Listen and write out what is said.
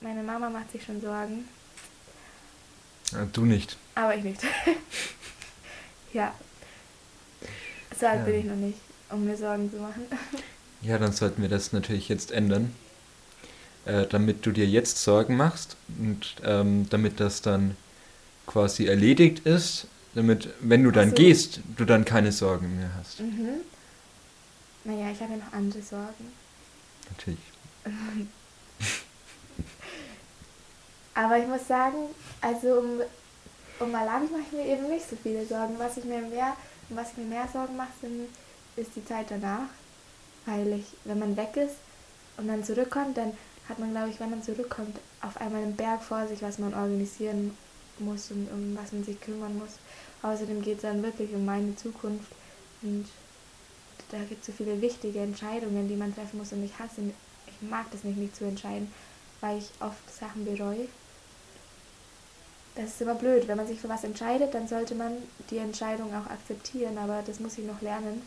meine Mama macht sich schon Sorgen. Ja, du nicht. Aber ich nicht. ja. So alt Ja. bin ich noch nicht, um mir Sorgen zu machen. Ja, dann sollten wir das natürlich jetzt ändern, äh, damit du dir jetzt Sorgen machst und ähm, damit das dann quasi erledigt ist, damit, wenn du dann so. gehst, du dann keine Sorgen mehr hast. Mhm. Naja, ich habe ja noch andere Sorgen. Natürlich. Aber ich muss sagen, also um, um Malawi mache ich mir eben nicht so viele Sorgen. Was ich mir mehr, um was ich mir mehr Sorgen mache, sind, ist die Zeit danach. Weil ich, wenn man weg ist und dann zurückkommt, dann hat man, glaube ich, wenn man zurückkommt, auf einmal einen Berg vor sich, was man organisieren muss und um was man sich kümmern muss. Außerdem geht es dann wirklich um meine Zukunft und da gibt es so viele wichtige Entscheidungen, die man treffen muss und ich hasse, ich mag das nicht, mich zu entscheiden, weil ich oft Sachen bereue. Das ist immer blöd, wenn man sich für was entscheidet, dann sollte man die Entscheidung auch akzeptieren, aber das muss ich noch lernen.